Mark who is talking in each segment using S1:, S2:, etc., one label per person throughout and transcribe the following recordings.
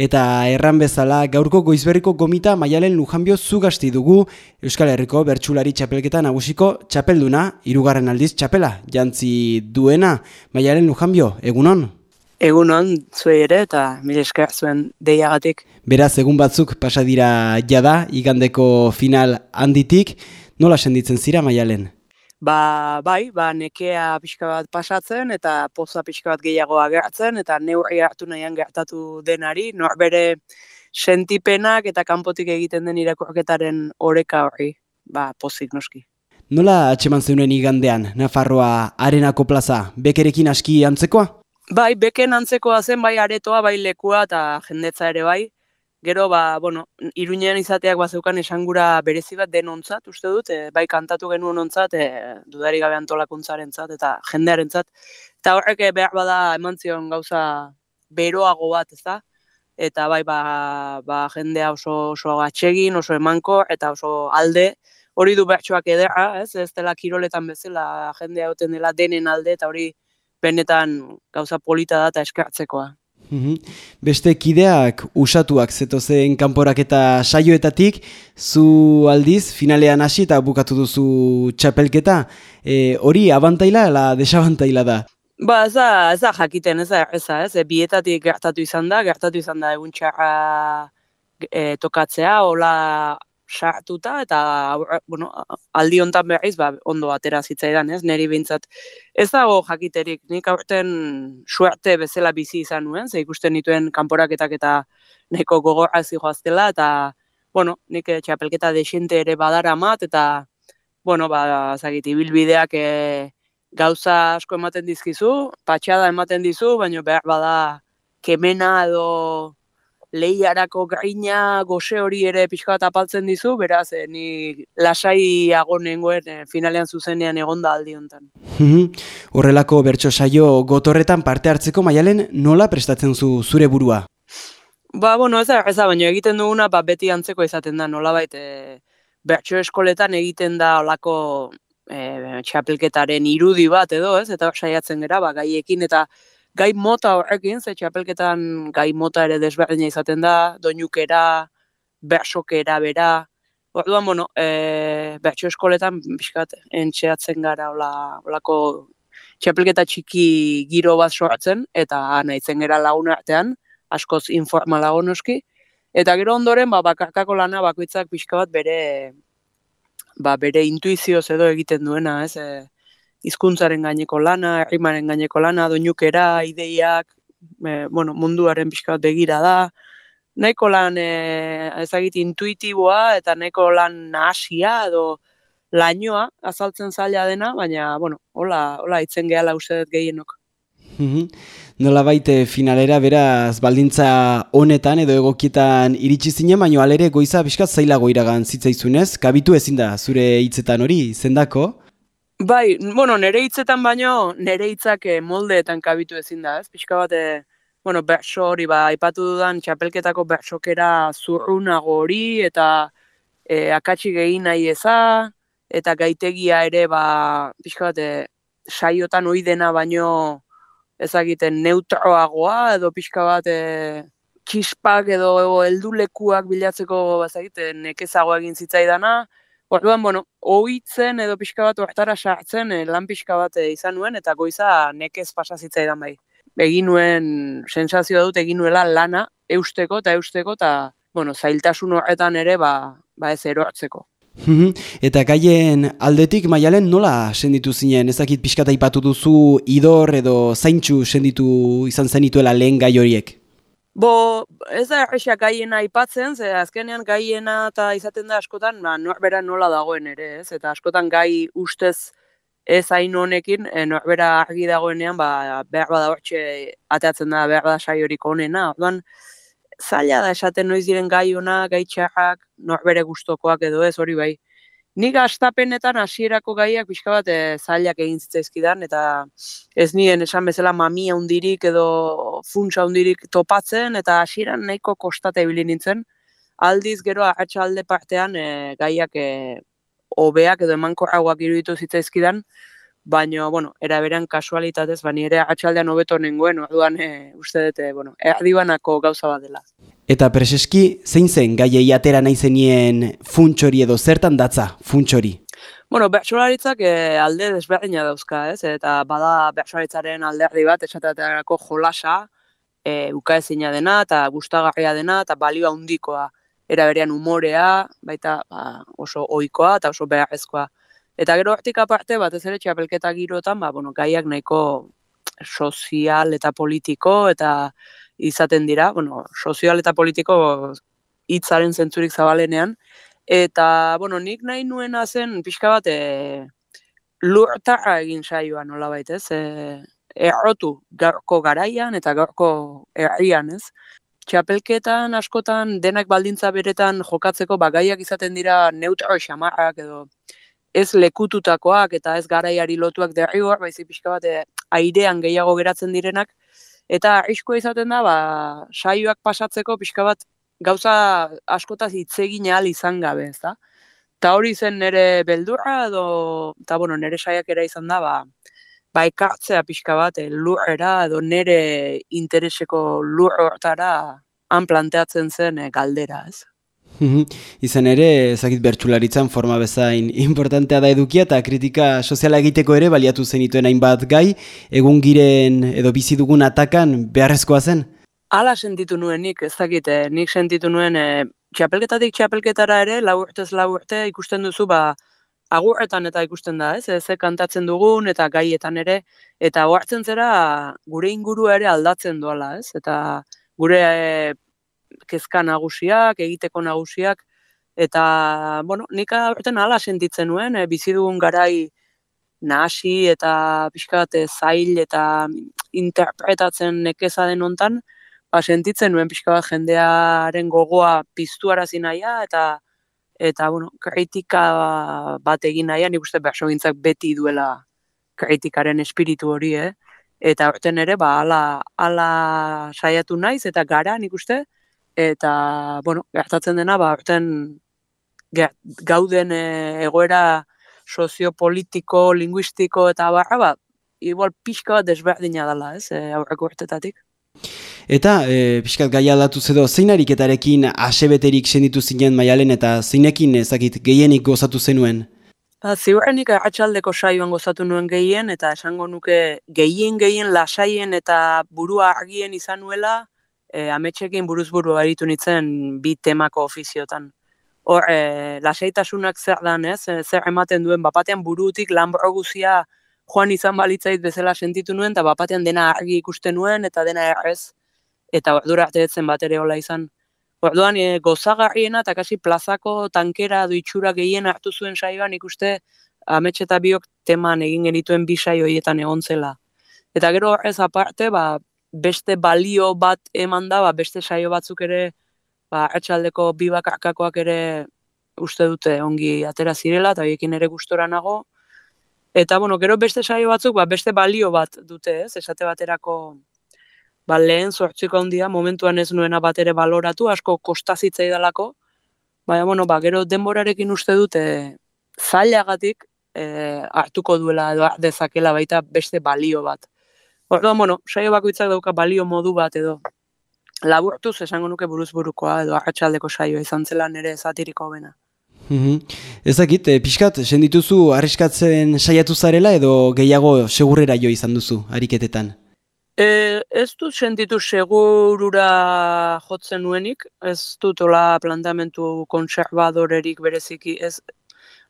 S1: Eta erran bezala gaurko goizberriko gomita maialen lujanbio zugasti dugu Euskal Herriko bertsulari txapelketa nagusiko txapelduna, irugarren aldiz txapela, jantzi duena maialen lujanbio, egunon?
S2: Egunon, zuei ere eta mire esker zuen deiagatik.
S1: Beraz, egun batzuk pasadira jada, igandeko final handitik, nola senditzen zira maialen?
S2: Ba, bai, ba, nekea pixka bat pasatzen eta poza pixka bat gehiago agertzen eta neurri hartu nahian gertatu denari, nor bere sentipenak eta kanpotik egiten den irakorketaren oreka hori, ba, pozik noski.
S1: Nola atxeman zeunen igandean, Nafarroa arenako plaza, bekerekin aski antzekoa?
S2: Bai, beken antzekoa zen, bai aretoa, bai lekua eta jendetza ere bai, Gero, ba, bueno, iruñean izateak bazeukan esangura berezi bat denontzat, uste dut, e, bai kantatu genuen ontzat, e, dudari gabe antolakuntzaren zat, eta jendearen zat. Eta horrek eh, behar bada eman zion gauza beroago bat, ez da? Eta bai, ba, ba jendea oso, oso atxegin, oso emanko, eta oso alde, hori du bertsoak edera, ez? Ez dela kiroletan bezala jendea oten dela denen alde, eta hori benetan gauza polita da eta eskartzekoa.
S1: Mhm. Beste kideak usatuak zetozen kanporak eta saioetatik, zu aldiz finalean hasi eta bukatu duzu txapelketa. E, hori abantaila ala desabantaila da?
S2: Ba, ez da, ez da jakiten, ez da, ez da, ez, e, bietatik gertatu izan da, gertatu izan da egun txarra e, tokatzea, hola sartuta eta bueno, aldi hontan berriz ba, ondo atera zitzaidan, ez? Neri bintzat ez dago jakiterik. Nik aurten suerte bezala bizi izan nuen, ze ikusten dituen kanporaketak eta neko gogorra zijoaztela eta bueno, nik txapelketa desente ere badara mat eta bueno, ba zagit ibilbideak e, gauza asko ematen dizkizu, patxada ematen dizu, baina behar bada kemena edo lehiarako gaina gose hori ere pixka bat apaltzen dizu, beraz, eh, ni lasai agonengoen eh, finalean zuzenean egonda aldi hontan.
S1: Horrelako bertso saio gotorretan parte hartzeko maialen nola prestatzen zu zure burua?
S2: Ba, bueno, ez da, ez da, baina egiten duguna, ba, beti antzeko izaten da, nola baita, e, bertso eskoletan egiten da olako e, txapelketaren irudi bat edo, ez, eta saiatzen gara, ba, gaiekin, eta gai mota horrekin, ze txapelketan gai mota ere desberdina izaten da, doinukera, bersokera, bera. Orduan, bueno, e, bertso eskoletan, bizkat, entxeatzen gara, hola, holako txapelketa txiki giro bat sortzen, eta nahitzen gara lagun artean, askoz informalago noski. Eta gero ondoren, ba, bakarkako lana bakoitzak pixka bat bere, ba, bere intuizioz edo egiten duena, ez, e, hizkuntzaren gaineko lana, herrimaren gaineko lana, doinukera, ideiak, e, bueno, munduaren pixka begira da, nahiko lan e, ezagit intuitiboa eta nahiko lan nahasia edo lainoa azaltzen zaila dena, baina, bueno, hola, hola itzen gehala uste dut gehienok.
S1: Mhm. Nola baite finalera, beraz, baldintza honetan edo egokietan iritsi zinen, baina alere goiza pixkat zailago iragan zitzaizunez, kabitu ezin da zure hitzetan hori, zendako?
S2: Bai, bueno, nere hitzetan baino, nere hitzak eh, moldeetan kabitu ezin da, ez? Pixka bat, e, bueno, berso hori, ba, aipatu dudan txapelketako bersokera zurrunago hori, eta e, akatsi gehi nahi eza, eta gaitegia ere, ba, pixka bat, saiotan hoi dena baino, ezagiten neutroagoa, edo pixka bat, e, txispak edo heldulekuak bilatzeko, ezagiten, nekezago egin zitzaidana, Orduan, bueno, ohitzen edo pixka bat hortara sartzen eh, lan pixka bat eh, izan nuen eta goiza nekez pasa zitzaidan bai. Egin nuen sensazioa dut egin nuela lana eusteko eta eusteko eta bueno, zailtasun horretan ere ba, ba ez erortzeko.
S1: eta gaien aldetik maialen nola senditu zinen? Ezakit pixka ipatu duzu idor edo zaintxu senditu izan zenituela lehen gai horiek?
S2: Bo, ez da errexak gaiena aipatzen, ze azkenean gaiena eta izaten da askotan, ba, norbera nola dagoen ere, ez? Eta askotan gai ustez ez hain honekin, e, norbera argi dagoenean, ba, behar bada hortxe ateatzen da, behar bada saiorik honena. Orduan, zaila da esaten noiz diren gai ona, gai txarrak, norbere gustokoak edo ez, hori bai. Nik astapenetan hasierako gaiak pixka bat e, zailak egin zitzaizkidan, eta ez nien esan bezala mamia hundirik edo funtsa hundirik topatzen, eta hasieran nahiko kostate ibili nintzen. Aldiz gero atxalde partean e, gaiak e, obeak edo emankorragoak iruditu zitzaizkidan, baina, bueno, eraberan kasualitatez, bani ere atxaldean hobeto nengoen, orduan e, uste dute, bueno, erdibanako gauza bat dela.
S1: Eta preseski, zein zen gaiei atera nahi zenien funtsori edo zertan datza funtsori?
S2: Bueno, bertsolaritzak e, alde desberdina dauzka, ez? Eta bada bertsolaritzaren alderdi bat, esateaterako jolasa, e, ukaezina dena, eta gustagarria dena, eta balioa handikoa era berean umorea, baita ba, oso ohikoa eta oso beharrezkoa. Eta gero hortik aparte, batez ere txapelketa girotan, ba, bueno, gaiak nahiko sozial eta politiko, eta izaten dira, bueno, sozial eta politiko hitzaren zentzurik zabalenean, eta, bueno, nik nahi nuena zen, pixka bat, e, lurtarra egin saioa nola baitez, e, errotu garko garaian eta garko herrian, ez? txapelketan askotan denak baldintza beretan jokatzeko bagaiak izaten dira neutro xamarrak edo ez lekututakoak eta ez garaiari lotuak derrigor, baizik pixka bat eh, airean gehiago geratzen direnak. Eta arriskoa izaten da, ba, saioak pasatzeko pixka bat gauza askotaz hitzegin ahal izan gabe, ez da? Ta hori zen nire beldurra edo, eta bueno, nire saiak era izan da, ba, ba ekartzea pixka bat e, lurrera edo nere intereseko lur hortara han planteatzen zen e, galdera, ez?
S1: Izan ere, ezakit bertsularitzan forma bezain importantea da edukia eta kritika soziala egiteko ere baliatu zenituen hainbat gai, egun giren edo bizi dugun atakan beharrezkoa zen?
S2: Hala sentitu nuen nik, ez eh, nik sentitu nuen e, txapelketatik txapelketara ere, lau urtez lau urte ikusten duzu, ba, agurretan eta ikusten da, ez? Ez kantatzen dugun eta gaietan ere eta ohartzen zera gure ingurua ere aldatzen doala, ez? Eta gure e, kezka nagusiak, egiteko nagusiak eta bueno, nik aurten hala sentitzen nuen, e, bizi dugun garai nahasi eta pixkat zail eta interpretatzen nekeza den hontan, ba sentitzen nuen pixka jendearen gogoa piztuarazi naia eta eta bueno, kritika bat egin nahian, nik uste gintzak beti duela kritikaren espiritu hori, eh? Eta horten ere, ba, ala, ala saiatu naiz, eta gara, nik uste, eta, bueno, gertatzen dena, ba, horten gauden e, egoera soziopolitiko, linguistiko eta barra, ba, igual pixka bat desberdina dela, ez, e, aurreko urtetatik.
S1: Eta, e, pixkat gai aldatu zedo, zein ariketarekin asebeterik senditu zinen maialen eta zeinekin ezakit gehienik gozatu zenuen?
S2: Ba, ziurrenik atxaldeko saioan gozatu nuen gehien, eta esango nuke gehien gehien lasaien eta burua argien izan nuela, e, ametxekin buruz buru aritu nintzen bi temako ofiziotan. Hor, e, lasaitasunak zer dan ez, e, zer ematen duen, bapatean burutik lanbro guzia joan izan balitzait bezala sentitu nuen, eta bapatean dena argi ikusten nuen, eta dena errez, eta ordura arte bat ere hola izan. Orduan, e, gozagarriena, eta kasi plazako tankera duitxura gehien hartu zuen saioan ikuste, amets eta biok teman egin genituen bi saio hietan egon zela. Eta gero ez aparte, ba, beste balio bat eman da, ba, beste saio batzuk ere, ba, atxaldeko bi bakarkakoak ere uste dute ongi atera zirela, eta horiekin ere gustora nago, Eta, bueno, gero beste saio batzuk, ba, beste balio bat dute, ez? Esate baterako, ba, lehen zortziko handia, momentuan ez nuena bat ere baloratu, asko kostazitzei dalako, baina, bueno, ba, gero denborarekin uste dute zailagatik e, hartuko duela edo dezakela baita beste balio bat. Orduan, bueno, saio bakoitzak dauka balio modu bat edo laburtuz esango nuke buruz burukoa edo arratsaldeko saioa izan zela nere zatiriko bena.
S1: Mm Ezakit, e, pixkat, sendituzu arriskatzen saiatu zarela edo gehiago segurera jo izan duzu, ariketetan?
S2: E, ez dut sentitu segurura jotzen nuenik, ez dut ola plantamentu konservadorerik bereziki, ez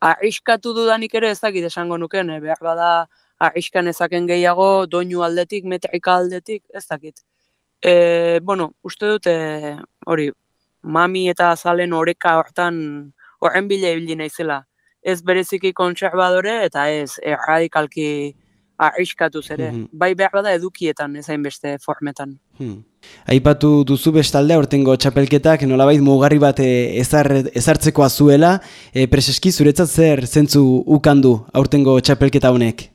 S2: arriskatu dudanik ere ez dakit esango nuken, e, behar bada arriskan ezaken gehiago, doinu aldetik, metrika aldetik, ez dakit. E, bueno, uste dute, hori, mami eta azalen oreka hortan horren bila ibili naizela. Ez bereziki kontserbadore eta ez erradikalki arriskatu zere. Mm Bai behar bada edukietan ezain beste formetan. Hmm.
S1: Aipatu duzu bestalde aurtengo txapelketak nolabait mugarri bat eh, ezar, ezartzekoa zuela. E, preseski zuretzat zer zentzu ukandu aurtengo txapelketa honek?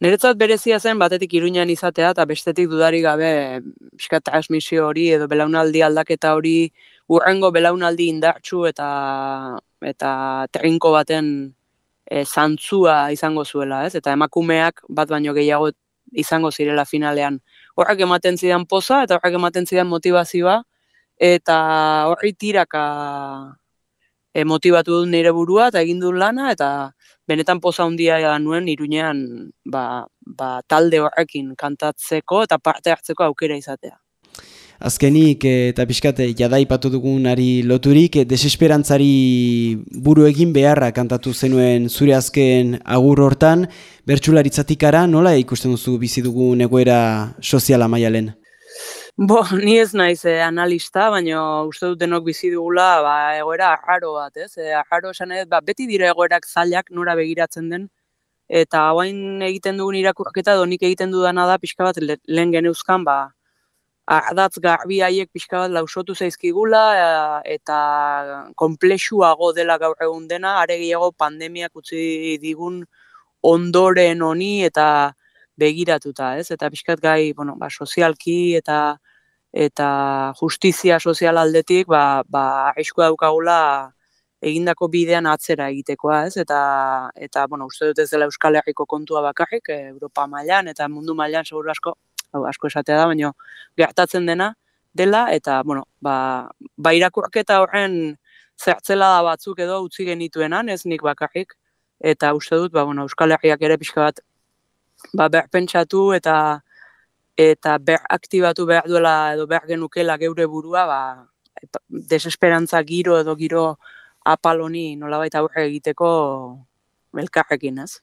S2: Niretzat berezia zen batetik iruñan izatea eta bestetik dudari gabe pixka transmisio hori edo belaunaldi aldaketa hori urrengo belaunaldi indartsu eta eta trinko baten e, zantzua izango zuela, ez? Eta emakumeak bat baino gehiago izango zirela finalean. Horrak ematen zidan poza eta horrak ematen zidan motivazioa eta horri tiraka e, motivatu dut nire burua eta egin dut lana eta benetan poza handia nuen irunean ba, ba, talde horrekin kantatzeko eta parte hartzeko aukera izatea.
S1: Azkenik eta pixkat jadaipatu dugunari loturik, desesperantzari buru egin beharra kantatu zenuen zure azken agur hortan, bertsularitzatikara nola ikusten duzu bizi dugun egoera soziala maialen?
S2: Bo, ni ez naiz eh, analista, baina uste dut denok bizi dugula ba, egoera arraro bat, ez? E, arraro esan ez, ba, beti dire egoerak zailak nora begiratzen den, eta hauain egiten dugun irakurketa donik egiten dudana da pixka bat lehen geneuzkan, ba, ardatz garbi haiek pixka bat lausotu zaizkigula e, eta konplexuago dela gaur egun dena, aregiago pandemiak utzi digun ondoren honi eta begiratuta, ez? Eta pixkat gai, bueno, ba, sozialki eta eta justizia sozial aldetik, ba, ba, aizko daukagula egindako bidean atzera egitekoa, ez? Eta, eta bueno, uste dut ez dela Euskal Herriko kontua bakarrik, Europa mailan eta mundu mailan seguru asko hau asko esatea da, baina gertatzen dena dela, eta, bueno, ba, ba irakurketa horren zertzela da batzuk edo utzi genituenan, ez nik bakarrik, eta uste dut, ba, bueno, Euskal Herriak ere pixka bat, ba, berpentsatu eta eta ber aktibatu behar duela edo behar genukela geure burua, ba, desesperantza giro edo giro apaloni nolabait aurre egiteko belkarrekin, ez?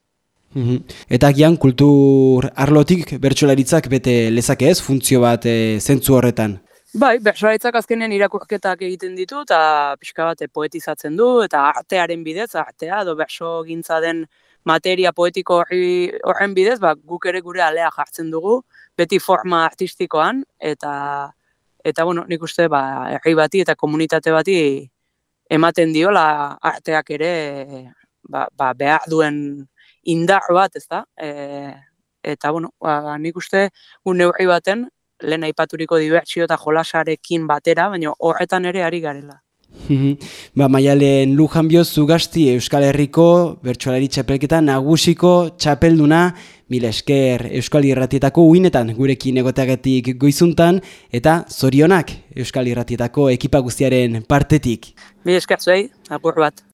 S1: Mhm. Eta gian kultur arlotik bertsolaritzak bete lezake ez, funtzio bat e, zentzu horretan?
S2: Bai, bertsolaritzak azkenen irakurketak egiten ditu eta pixka bat poetizatzen du eta artearen bidez, artea edo berso gintza den materia poetiko horren bidez, ba, guk ere gure alea jartzen dugu, beti forma artistikoan eta eta bueno, nik uste ba, herri bati eta komunitate bati ematen diola arteak ere ba, ba, behar duen indar bat, ez da? E, eta, bueno, ba, nik uste, un neurri baten, lehen aipaturiko dibertsio eta jolasarekin batera, baina horretan ere ari garela.
S1: Ba, maialen lujan biozu gazti Euskal Herriko bertsolari txapelketan nagusiko txapelduna mil esker Euskal Irratietako uinetan gurekin egoteagatik goizuntan eta zorionak Euskal Irratietako ekipa guztiaren partetik.
S2: Mil esker zuei, apur bat.